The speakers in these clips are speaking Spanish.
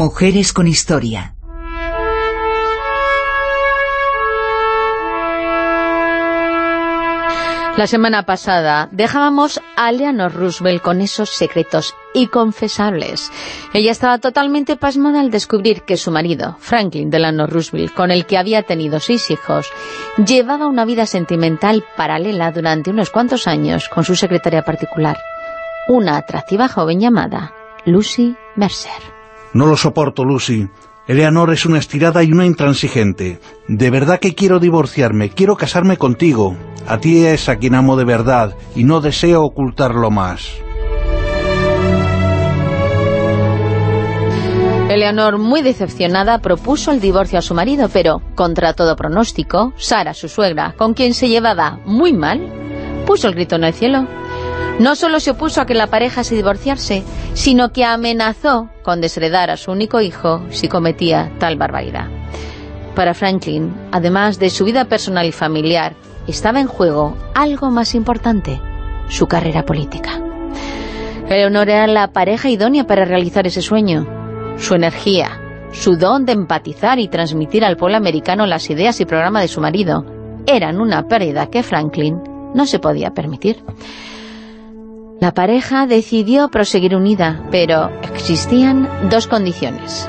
Mujeres con historia. La semana pasada dejábamos a Eleanor Roosevelt con esos secretos inconfesables. Ella estaba totalmente pasmada al descubrir que su marido, Franklin Delano Roosevelt, con el que había tenido seis hijos, llevaba una vida sentimental paralela durante unos cuantos años con su secretaria particular, una atractiva joven llamada Lucy Mercer. No lo soporto, Lucy. Eleanor es una estirada y una intransigente. De verdad que quiero divorciarme, quiero casarme contigo. A ti es a quien amo de verdad y no deseo ocultarlo más. Eleanor, muy decepcionada, propuso el divorcio a su marido, pero, contra todo pronóstico, Sara, su suegra, con quien se llevaba muy mal, puso el grito en el cielo. No solo se opuso a que la pareja se divorciase, sino que amenazó con desheredar a su único hijo si cometía tal barbaridad. Para Franklin, además de su vida personal y familiar, estaba en juego algo más importante, su carrera política. Eleonor era la pareja idónea para realizar ese sueño. Su energía, su don de empatizar y transmitir al pueblo americano las ideas y programa de su marido, eran una pérdida que Franklin no se podía permitir. La pareja decidió proseguir unida, pero existían dos condiciones.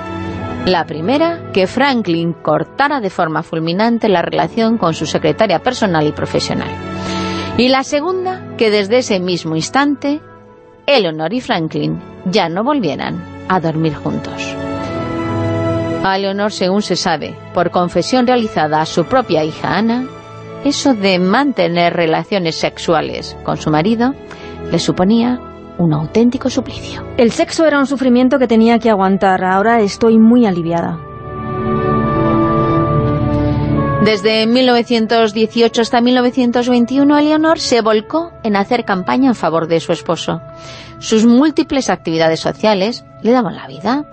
La primera, que Franklin cortara de forma fulminante la relación con su secretaria personal y profesional. Y la segunda, que desde ese mismo instante, Eleanor y Franklin ya no volvieran a dormir juntos. A Eleanor, según se sabe, por confesión realizada a su propia hija Ana, eso de mantener relaciones sexuales con su marido le suponía un auténtico suplicio. El sexo era un sufrimiento que tenía que aguantar. Ahora estoy muy aliviada. Desde 1918 hasta 1921, Eleanor se volcó en hacer campaña en favor de su esposo. Sus múltiples actividades sociales le daban la vida.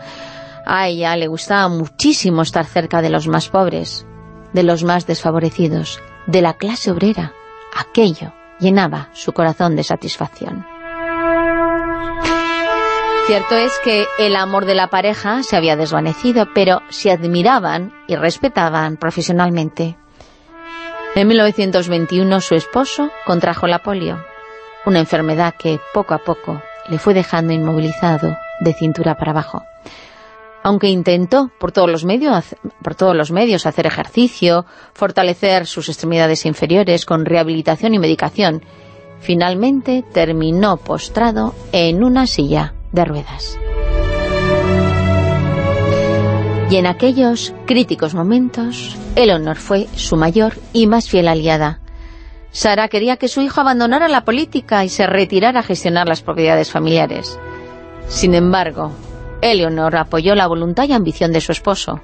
A ella le gustaba muchísimo estar cerca de los más pobres, de los más desfavorecidos, de la clase obrera. Aquello llenaba su corazón de satisfacción. Cierto es que el amor de la pareja se había desvanecido, pero se admiraban y respetaban profesionalmente. En 1921 su esposo contrajo la polio, una enfermedad que poco a poco le fue dejando inmovilizado de cintura para abajo aunque intentó por todos los medios hacer ejercicio, fortalecer sus extremidades inferiores con rehabilitación y medicación, finalmente terminó postrado en una silla de ruedas. Y en aquellos críticos momentos, Eleanor fue su mayor y más fiel aliada. Sara quería que su hijo abandonara la política y se retirara a gestionar las propiedades familiares. Sin embargo, Eleonor apoyó la voluntad y ambición de su esposo.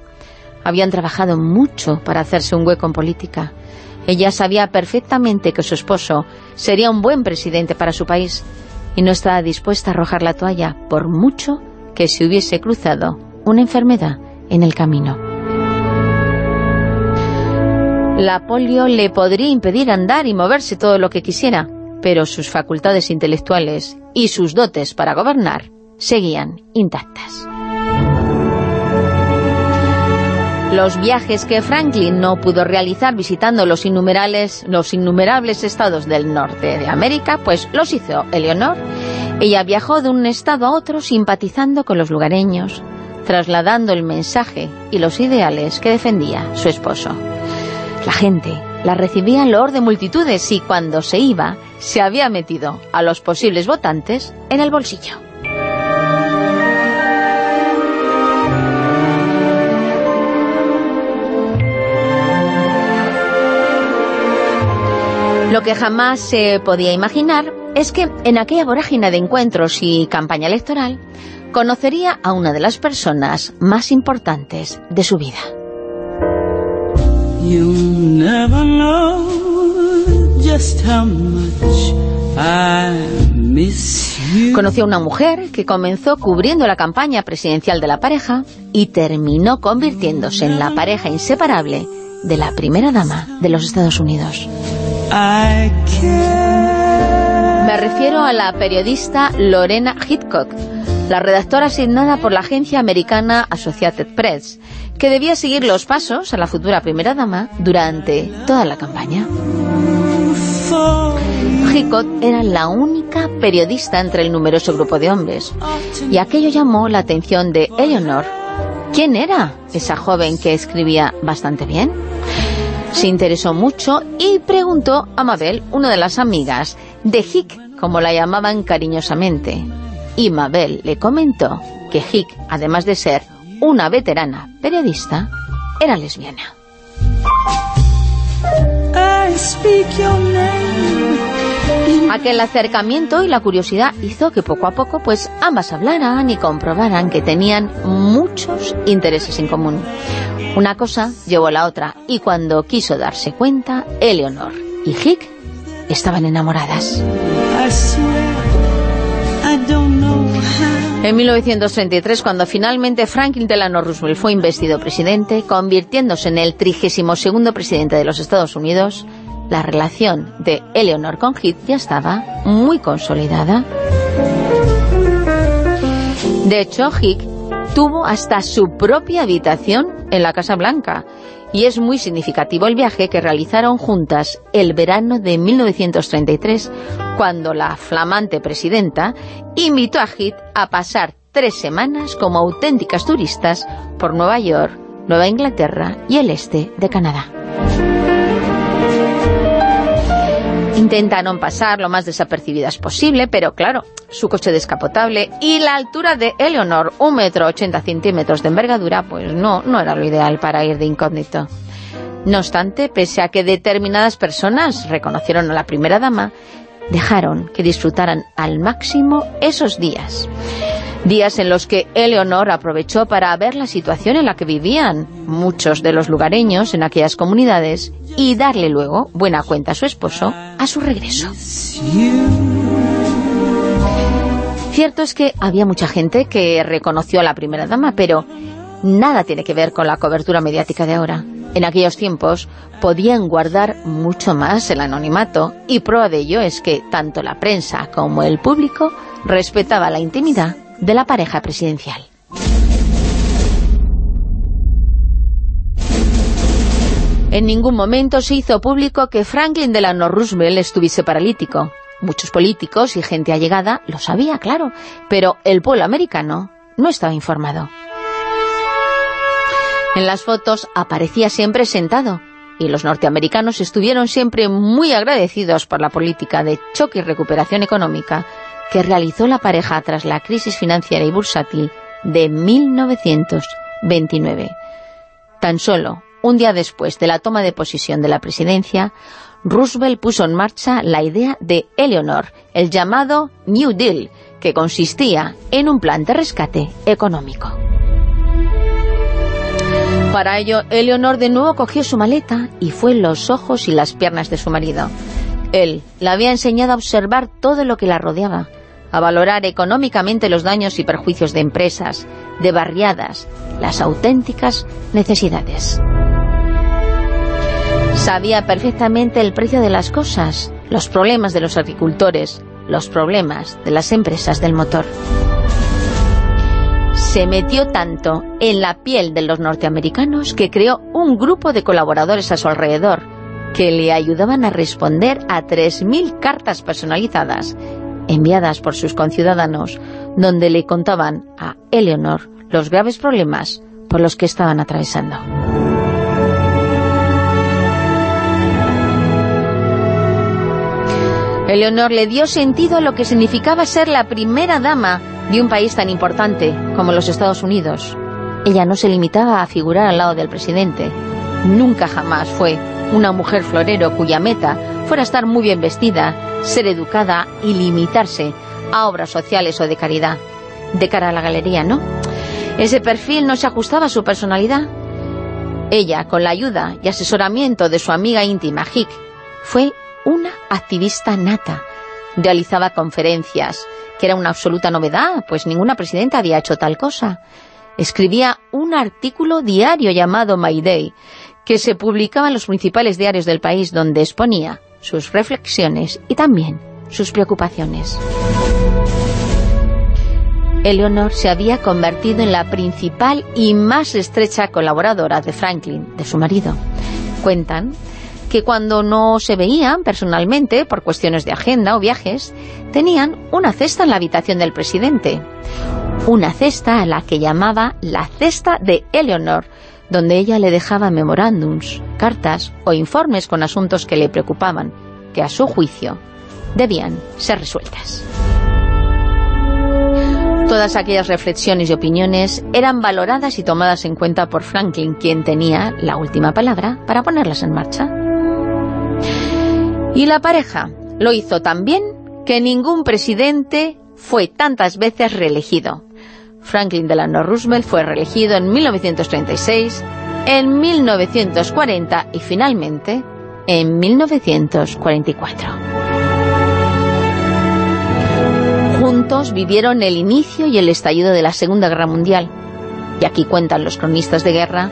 Habían trabajado mucho para hacerse un hueco en política. Ella sabía perfectamente que su esposo sería un buen presidente para su país y no estaba dispuesta a arrojar la toalla por mucho que se hubiese cruzado una enfermedad en el camino. La polio le podría impedir andar y moverse todo lo que quisiera, pero sus facultades intelectuales y sus dotes para gobernar seguían intactas. Los viajes que Franklin no pudo realizar visitando los innumerables, los innumerables estados del norte de América, pues los hizo Eleonor. Ella viajó de un estado a otro simpatizando con los lugareños, trasladando el mensaje y los ideales que defendía su esposo. La gente la recibía en loor de multitudes y cuando se iba, se había metido a los posibles votantes en el bolsillo. Lo que jamás se podía imaginar es que en aquella vorágine de encuentros y campaña electoral conocería a una de las personas más importantes de su vida. Conoció a una mujer que comenzó cubriendo la campaña presidencial de la pareja y terminó convirtiéndose en la pareja inseparable de la primera dama de los Estados Unidos. Me refiero a la periodista Lorena Hitchcock, la redactora asignada por la agencia americana Associated Press, que debía seguir los pasos a la futura primera dama durante toda la campaña. Hicot era la única periodista entre el numeroso grupo de hombres, y aquello llamó la atención de Eleanor. ¿Quién era esa joven que escribía bastante bien? Se interesó mucho y preguntó a Mabel, una de las amigas de Hick, como la llamaban cariñosamente. Y Mabel le comentó que Hick, además de ser una veterana periodista, era lesbiana. Aquel acercamiento y la curiosidad hizo que poco a poco pues ambas hablaran y comprobaran que tenían muchos intereses en común. Una cosa llevó a la otra y cuando quiso darse cuenta, Eleonor y Hick estaban enamoradas. En 1933, cuando finalmente Franklin Delano Roosevelt fue investido presidente, convirtiéndose en el 32 presidente de los Estados Unidos, la relación de Eleanor con Heath ya estaba muy consolidada. De hecho, Hick tuvo hasta su propia habitación en la Casa Blanca y es muy significativo el viaje que realizaron juntas el verano de 1933 cuando la flamante presidenta invitó a Heath a pasar tres semanas como auténticas turistas por Nueva York, Nueva Inglaterra y el este de Canadá. Intentaron pasar lo más desapercibidas posible, pero claro, su coche descapotable y la altura de Eleanor, un metro ochenta centímetros de envergadura, pues no, no era lo ideal para ir de incógnito. No obstante, pese a que determinadas personas reconocieron a la primera dama, dejaron que disfrutaran al máximo esos días. Días en los que Eleonor aprovechó para ver la situación en la que vivían muchos de los lugareños en aquellas comunidades y darle luego buena cuenta a su esposo a su regreso. Cierto es que había mucha gente que reconoció a la primera dama, pero nada tiene que ver con la cobertura mediática de ahora. En aquellos tiempos podían guardar mucho más el anonimato y prueba de ello es que tanto la prensa como el público respetaba la intimidad de la pareja presidencial. En ningún momento se hizo público que Franklin Delano Roosevelt estuviese paralítico. Muchos políticos y gente allegada lo sabía, claro, pero el pueblo americano no estaba informado. En las fotos aparecía siempre sentado, y los norteamericanos estuvieron siempre muy agradecidos por la política de choque y recuperación económica que realizó la pareja tras la crisis financiera y bursátil de 1929. Tan solo un día después de la toma de posesión de la presidencia, Roosevelt puso en marcha la idea de Eleanor, el llamado New Deal, que consistía en un plan de rescate económico. Para ello, Eleanor de nuevo cogió su maleta y fue en los ojos y las piernas de su marido. Él la había enseñado a observar todo lo que la rodeaba, a valorar económicamente los daños y perjuicios de empresas, de barriadas, las auténticas necesidades. Sabía perfectamente el precio de las cosas, los problemas de los agricultores, los problemas de las empresas del motor. Se metió tanto en la piel de los norteamericanos que creó un grupo de colaboradores a su alrededor, que le ayudaban a responder a 3.000 cartas personalizadas enviadas por sus conciudadanos, donde le contaban a Eleanor los graves problemas por los que estaban atravesando. Eleanor le dio sentido a lo que significaba ser la primera dama de un país tan importante como los Estados Unidos. Ella no se limitaba a figurar al lado del presidente. Nunca jamás fue una mujer florero cuya meta fuera estar muy bien vestida, ser educada y limitarse a obras sociales o de caridad. De cara a la galería, ¿no? Ese perfil no se ajustaba a su personalidad. Ella, con la ayuda y asesoramiento de su amiga íntima, Hick, fue una activista nata. Realizaba conferencias, que era una absoluta novedad, pues ninguna presidenta había hecho tal cosa. Escribía un artículo diario llamado My Day, que se publicaba en los principales diarios del país donde exponía sus reflexiones y también sus preocupaciones. Eleanor se había convertido en la principal y más estrecha colaboradora de Franklin, de su marido. Cuentan que cuando no se veían personalmente por cuestiones de agenda o viajes, tenían una cesta en la habitación del presidente. Una cesta a la que llamaba la cesta de Eleanor, donde ella le dejaba memorándums, cartas o informes con asuntos que le preocupaban, que a su juicio debían ser resueltas. Todas aquellas reflexiones y opiniones eran valoradas y tomadas en cuenta por Franklin, quien tenía la última palabra para ponerlas en marcha. Y la pareja lo hizo tan bien que ningún presidente fue tantas veces reelegido. Franklin Delano Roosevelt fue reelegido en 1936, en 1940 y finalmente en 1944. Juntos vivieron el inicio y el estallido de la Segunda Guerra Mundial. Y aquí cuentan los cronistas de guerra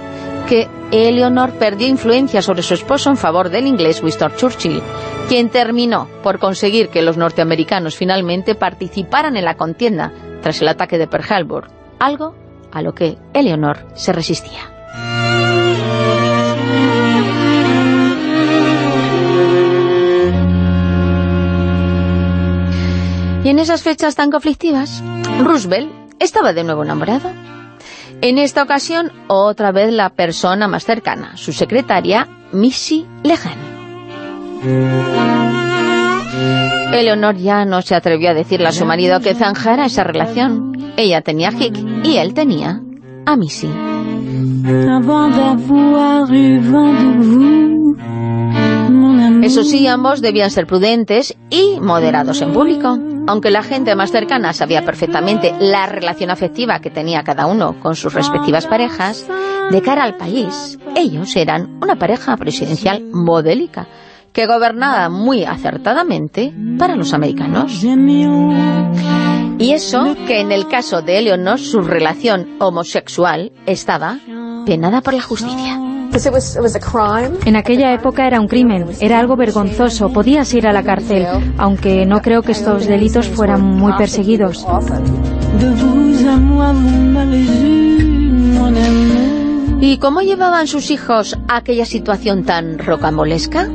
que Eleanor perdió influencia sobre su esposo en favor del inglés Winston Churchill, quien terminó por conseguir que los norteamericanos finalmente participaran en la contienda tras el ataque de Pearl Harbor, algo a lo que Eleanor se resistía. Y en esas fechas tan conflictivas, Roosevelt estaba de nuevo enamorado. En esta ocasión, otra vez la persona más cercana, su secretaria, Missy Lehan. Eleanor ya no se atrevió a decirle a su marido que zanjara esa relación. Ella tenía a Hick y él tenía a Missy. Eso sí, ambos debían ser prudentes y moderados en público. Aunque la gente más cercana sabía perfectamente la relación afectiva que tenía cada uno con sus respectivas parejas, de cara al país, ellos eran una pareja presidencial modélica, que gobernaba muy acertadamente para los americanos. Y eso que en el caso de Eleanor su relación homosexual estaba penada por la justicia. En aquella época era un crimen, era algo vergonzoso, podías ir a la cárcel, aunque no creo que estos delitos fueran muy perseguidos. ¿Y cómo llevaban sus hijos aquella situación tan rocambolesca?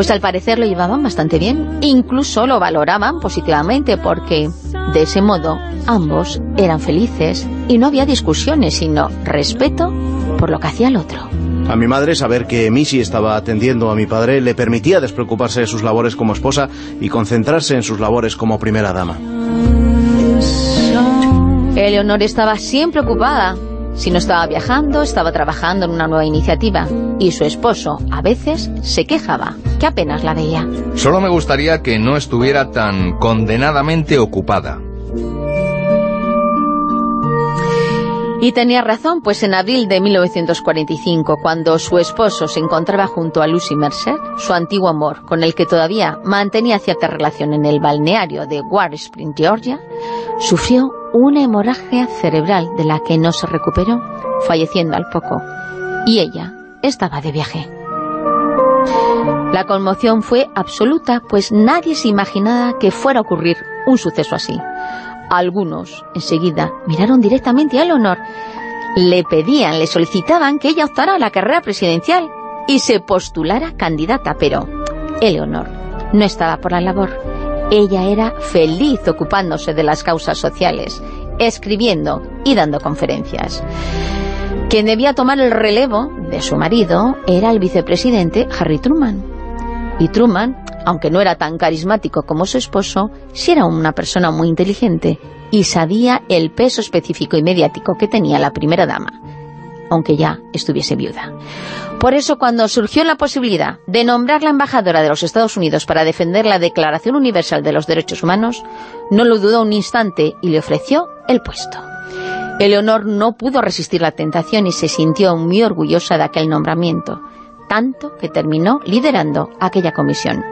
Pues al parecer lo llevaban bastante bien, incluso lo valoraban positivamente porque de ese modo ambos eran felices y no había discusiones, sino respeto por lo que hacía el otro. A mi madre saber que Missy estaba atendiendo a mi padre le permitía despreocuparse de sus labores como esposa y concentrarse en sus labores como primera dama. Eleonor estaba siempre ocupada. Si no estaba viajando, estaba trabajando en una nueva iniciativa. Y su esposo, a veces, se quejaba, que apenas la veía. Solo me gustaría que no estuviera tan condenadamente ocupada. Y tenía razón, pues en abril de 1945, cuando su esposo se encontraba junto a Lucy Mercer, su antiguo amor, con el que todavía mantenía cierta relación en el balneario de War Spring, Georgia, sufrió una hemorragia cerebral de la que no se recuperó, falleciendo al poco. Y ella estaba de viaje. La conmoción fue absoluta, pues nadie se imaginaba que fuera a ocurrir un suceso así. Algunos, enseguida, miraron directamente a Eleonor. Le pedían, le solicitaban que ella optara a la carrera presidencial y se postulara candidata, pero Eleonor no estaba por la labor. Ella era feliz ocupándose de las causas sociales, escribiendo y dando conferencias. Quien debía tomar el relevo de su marido era el vicepresidente Harry Truman. Y Truman aunque no era tan carismático como su esposo, sí era una persona muy inteligente y sabía el peso específico y mediático que tenía la primera dama, aunque ya estuviese viuda. Por eso, cuando surgió la posibilidad de nombrar la embajadora de los Estados Unidos para defender la Declaración Universal de los Derechos Humanos, no lo dudó un instante y le ofreció el puesto. Eleonor no pudo resistir la tentación y se sintió muy orgullosa de aquel nombramiento, tanto que terminó liderando aquella comisión.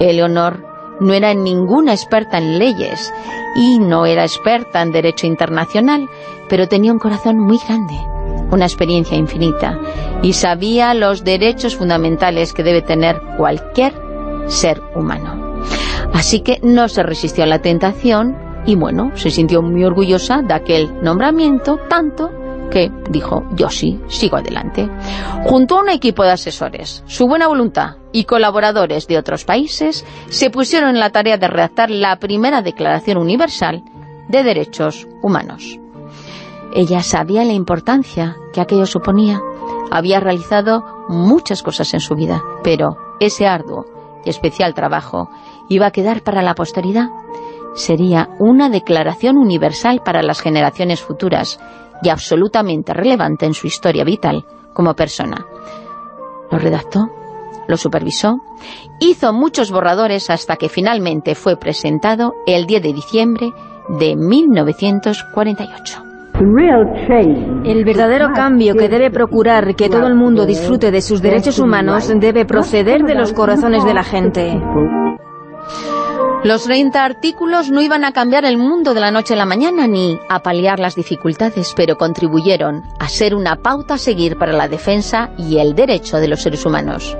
Eleonor no era ninguna experta en leyes y no era experta en derecho internacional, pero tenía un corazón muy grande, una experiencia infinita y sabía los derechos fundamentales que debe tener cualquier ser humano. Así que no se resistió a la tentación Y bueno, se sintió muy orgullosa de aquel nombramiento, tanto que dijo, yo sí, sigo adelante. Junto a un equipo de asesores, su buena voluntad y colaboradores de otros países, se pusieron en la tarea de redactar la primera Declaración Universal de Derechos Humanos. Ella sabía la importancia que aquello suponía. Había realizado muchas cosas en su vida, pero ese arduo y especial trabajo iba a quedar para la posteridad. Sería una declaración universal para las generaciones futuras y absolutamente relevante en su historia vital como persona. Lo redactó, lo supervisó, hizo muchos borradores hasta que finalmente fue presentado el 10 de diciembre de 1948. El verdadero cambio que debe procurar que todo el mundo disfrute de sus derechos humanos debe proceder de los corazones de la gente. Los 30 artículos no iban a cambiar el mundo de la noche a la mañana ni a paliar las dificultades, pero contribuyeron a ser una pauta a seguir para la defensa y el derecho de los seres humanos.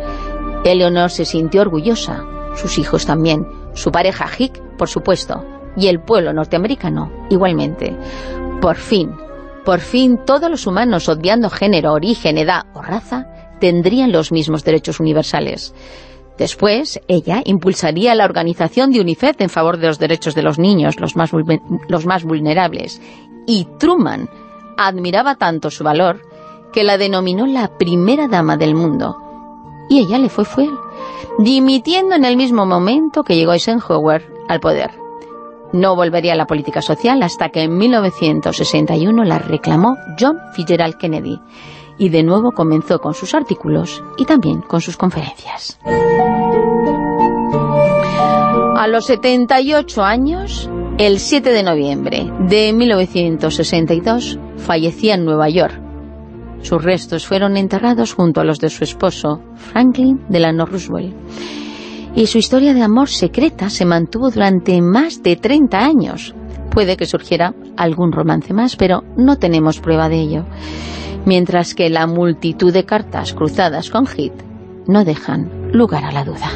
Eleonor se sintió orgullosa, sus hijos también, su pareja Hick, por supuesto, y el pueblo norteamericano igualmente. Por fin, por fin todos los humanos, obviando género, origen, edad o raza, tendrían los mismos derechos universales. Después, ella impulsaría la organización de UNICEF en favor de los derechos de los niños, los más, los más vulnerables. Y Truman admiraba tanto su valor que la denominó la primera dama del mundo. Y ella le fue fiel, dimitiendo en el mismo momento que llegó Eisenhower al poder. No volvería a la política social hasta que en 1961 la reclamó John Fitzgerald Kennedy y de nuevo comenzó con sus artículos y también con sus conferencias. A los 78 años, el 7 de noviembre de 1962, fallecía en Nueva York. Sus restos fueron enterrados junto a los de su esposo, Franklin Delano Roosevelt. Y su historia de amor secreta se mantuvo durante más de 30 años. Puede que surgiera algún romance más, pero no tenemos prueba de ello mientras que la multitud de cartas cruzadas con Hit no dejan lugar a la duda.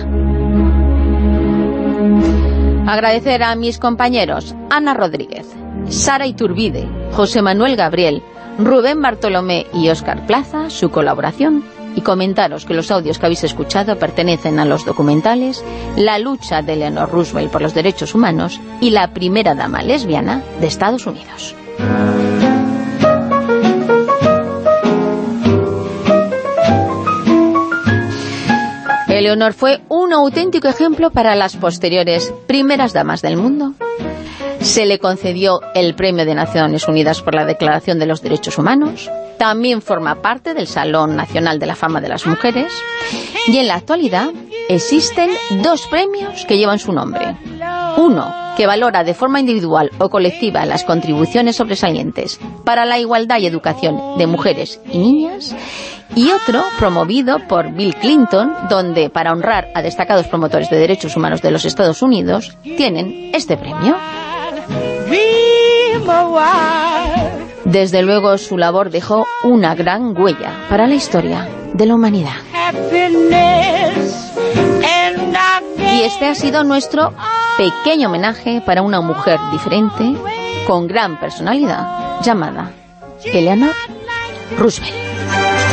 Agradecer a mis compañeros Ana Rodríguez, Sara Iturbide, José Manuel Gabriel, Rubén Bartolomé y Óscar Plaza su colaboración y comentaros que los audios que habéis escuchado pertenecen a los documentales La lucha de Eleanor Roosevelt por los derechos humanos y la primera dama lesbiana de Estados Unidos. Eleonor fue un auténtico ejemplo para las posteriores primeras damas del mundo. Se le concedió el Premio de Naciones Unidas por la Declaración de los Derechos Humanos. También forma parte del Salón Nacional de la Fama de las Mujeres. Y en la actualidad existen dos premios que llevan su nombre. Uno, que valora de forma individual o colectiva las contribuciones sobresalientes para la igualdad y educación de mujeres y niñas y otro promovido por Bill Clinton, donde para honrar a destacados promotores de derechos humanos de los Estados Unidos, tienen este premio. Desde luego su labor dejó una gran huella para la historia de la humanidad. Y este ha sido nuestro pequeño homenaje para una mujer diferente, con gran personalidad, llamada Eleanor Roosevelt.